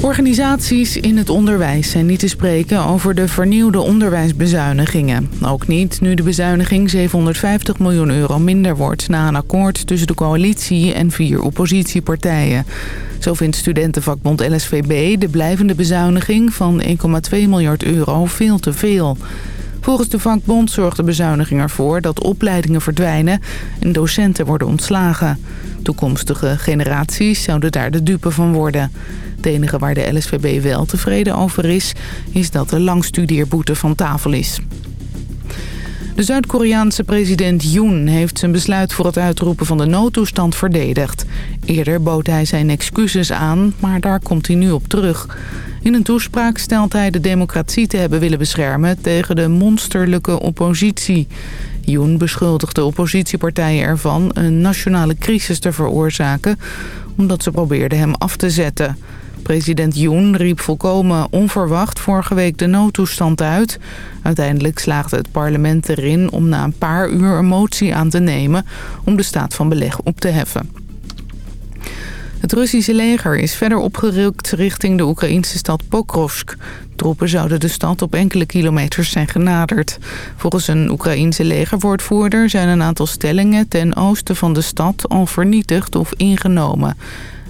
Organisaties in het onderwijs zijn niet te spreken over de vernieuwde onderwijsbezuinigingen. Ook niet nu de bezuiniging 750 miljoen euro minder wordt... na een akkoord tussen de coalitie en vier oppositiepartijen. Zo vindt studentenvakbond LSVB de blijvende bezuiniging van 1,2 miljard euro veel te veel... Volgens de vakbond zorgt de bezuiniging ervoor dat opleidingen verdwijnen en docenten worden ontslagen. Toekomstige generaties zouden daar de dupe van worden. Het enige waar de LSVB wel tevreden over is, is dat de langstudeerboete van tafel is. De Zuid-Koreaanse president Yoon heeft zijn besluit voor het uitroepen van de noodtoestand verdedigd. Eerder bood hij zijn excuses aan, maar daar komt hij nu op terug. In een toespraak stelt hij de democratie te hebben willen beschermen tegen de monsterlijke oppositie. Yoon beschuldigt de oppositiepartijen ervan een nationale crisis te veroorzaken... omdat ze probeerden hem af te zetten. President Yoon riep volkomen onverwacht vorige week de noodtoestand uit. Uiteindelijk slaagde het parlement erin om na een paar uur een motie aan te nemen... om de staat van beleg op te heffen. Het Russische leger is verder opgerukt richting de Oekraïnse stad Pokrovsk. Troepen zouden de stad op enkele kilometers zijn genaderd. Volgens een Oekraïense legerwoordvoerder zijn een aantal stellingen ten oosten van de stad al vernietigd of ingenomen.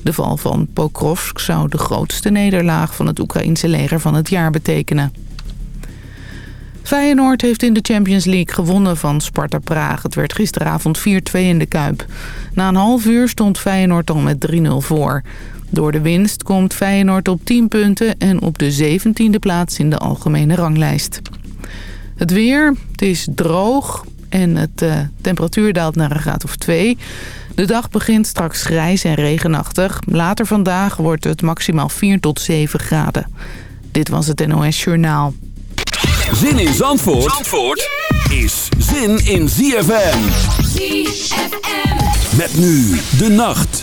De val van Pokrovsk zou de grootste nederlaag van het Oekraïense leger van het jaar betekenen. Feyenoord heeft in de Champions League gewonnen van Sparta Praag. Het werd gisteravond 4-2 in de Kuip. Na een half uur stond Feyenoord al met 3-0 voor. Door de winst komt Feyenoord op 10 punten en op de 17e plaats in de algemene ranglijst. Het weer, het is droog en het uh, temperatuur daalt naar een graad of 2. De dag begint straks grijs en regenachtig. Later vandaag wordt het maximaal 4 tot 7 graden. Dit was het NOS Journaal. Zin in Zandvoort, Zandvoort is zin in ZFM. ZFM. Met nu de nacht.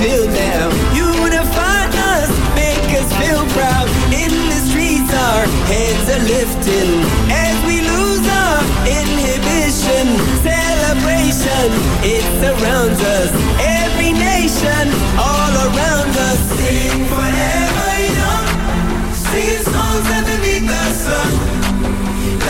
feel down. Unify us, make us feel proud. In the streets, our heads are lifting. As we lose our inhibition, celebration, it surrounds us. Every nation, all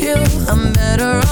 you. I'm better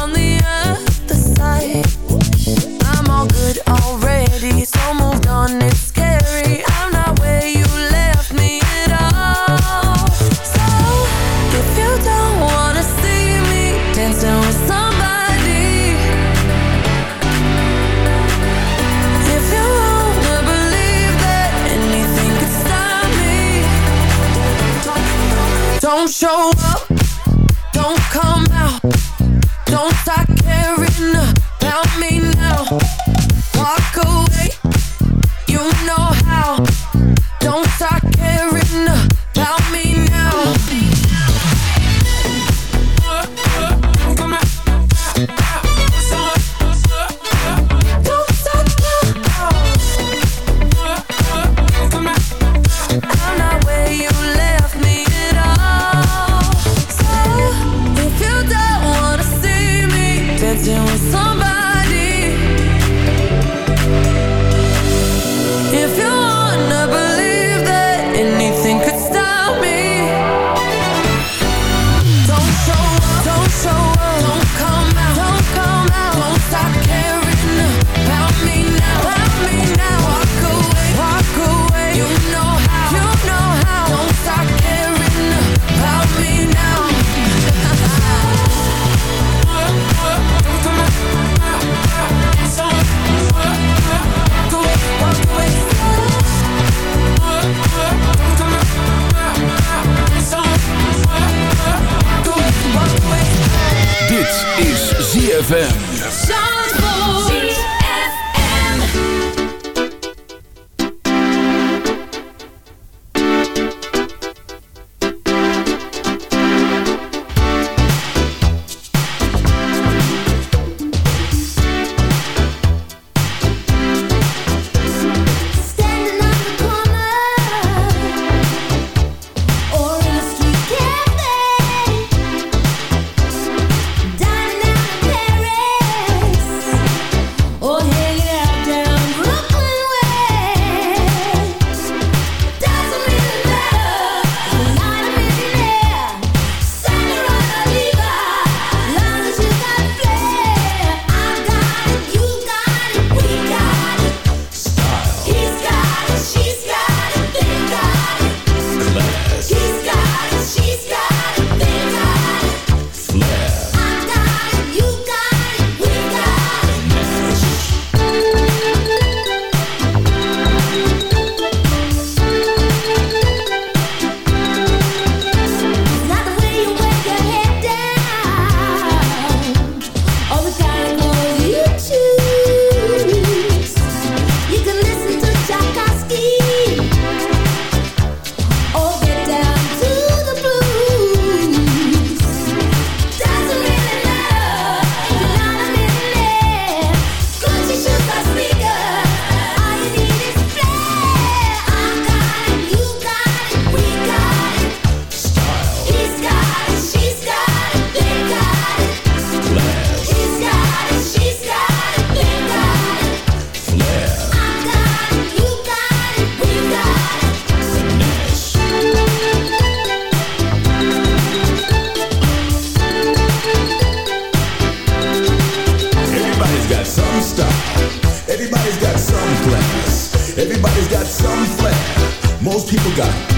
people got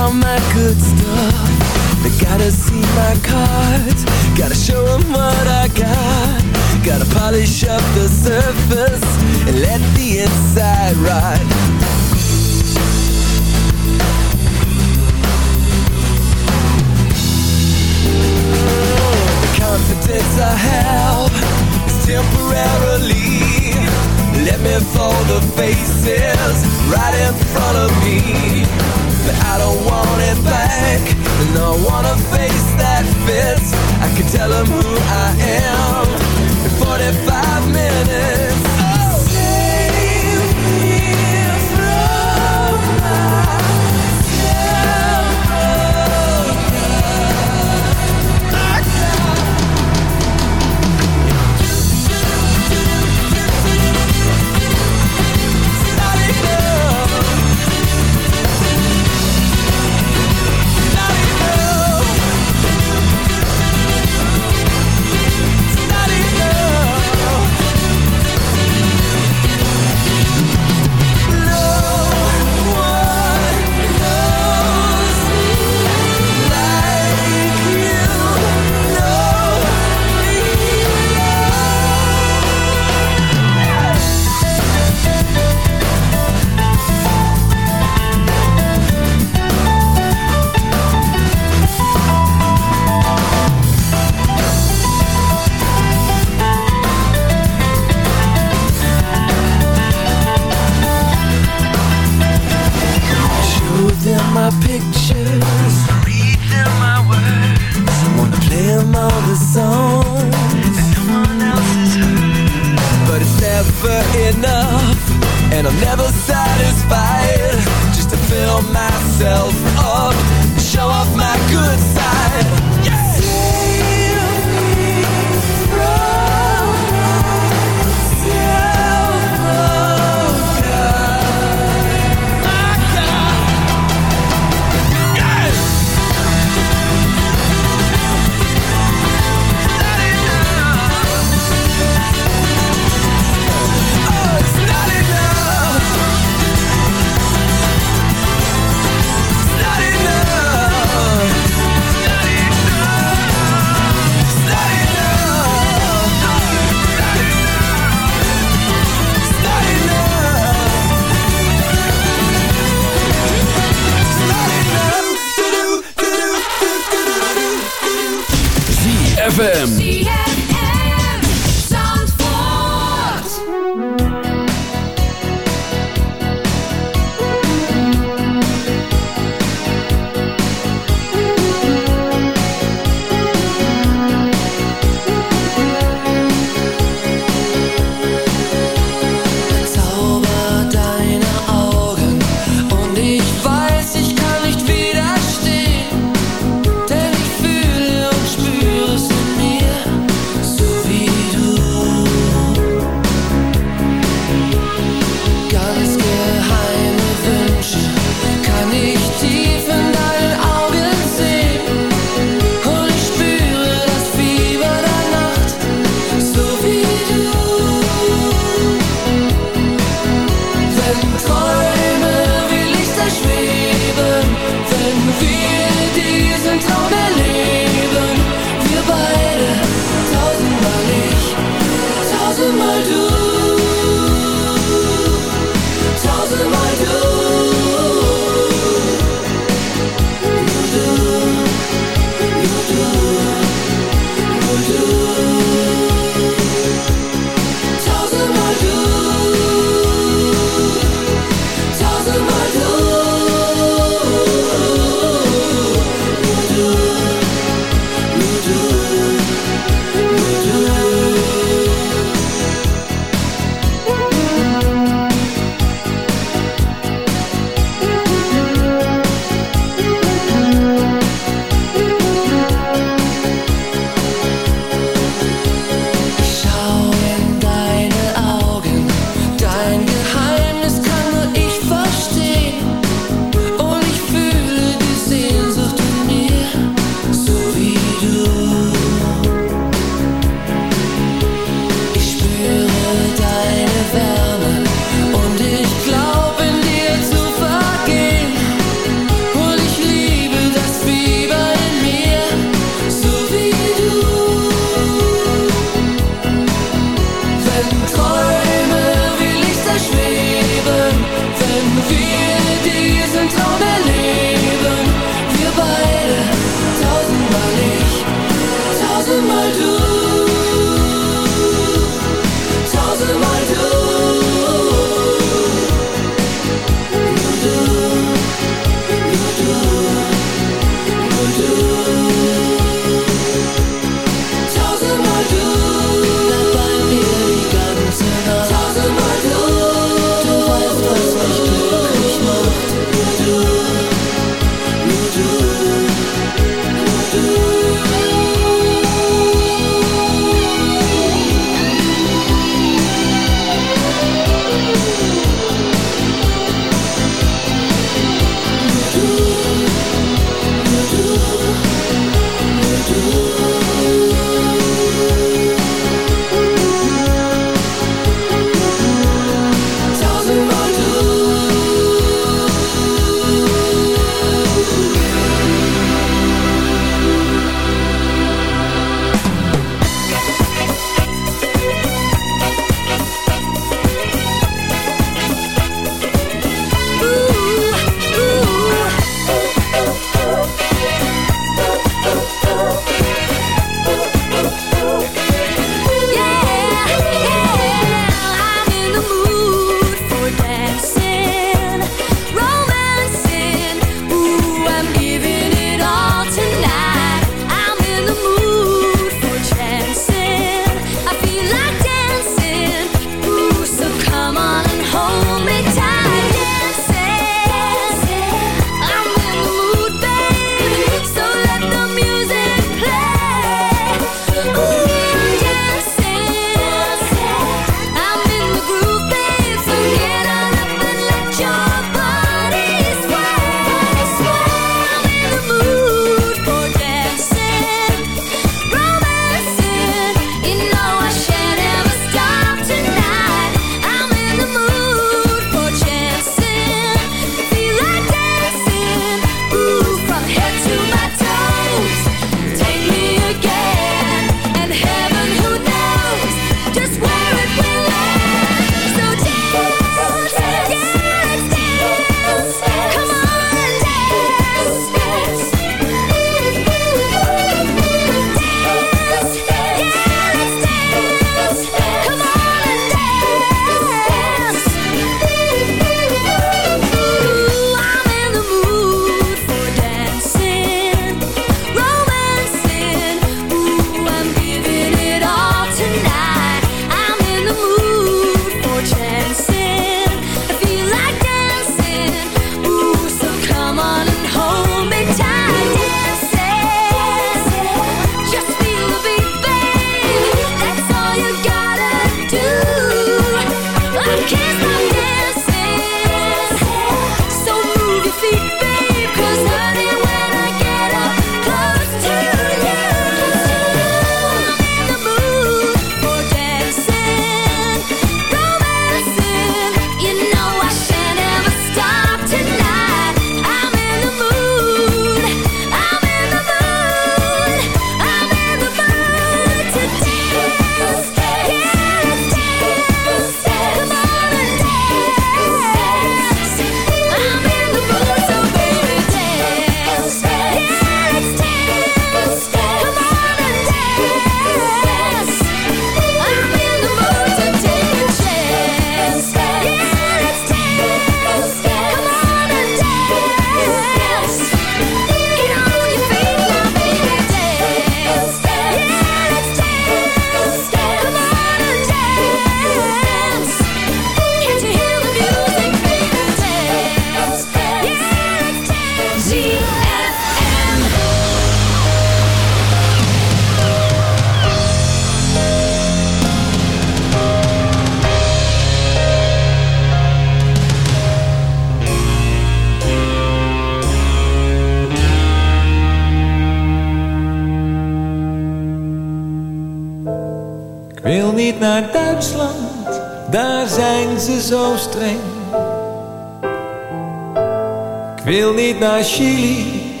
naar Chili,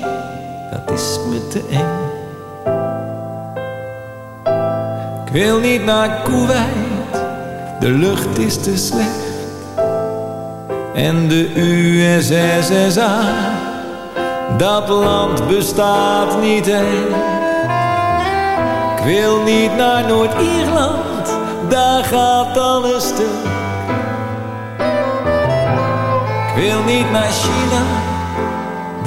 dat is me te eng. Ik wil niet naar Kuwait, de lucht is te slecht. En de USSSA, dat land bestaat niet echt. Ik wil niet naar Noord-Ierland, daar gaat alles stuk. Ik wil niet naar China,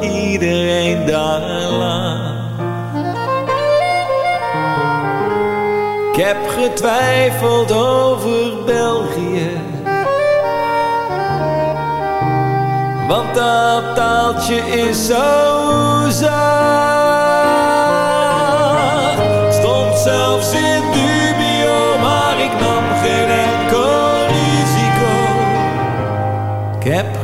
iedereen daar lag. Ik heb getwijfeld over België. Want dat taaltje is zo zacht. Stond zelfs in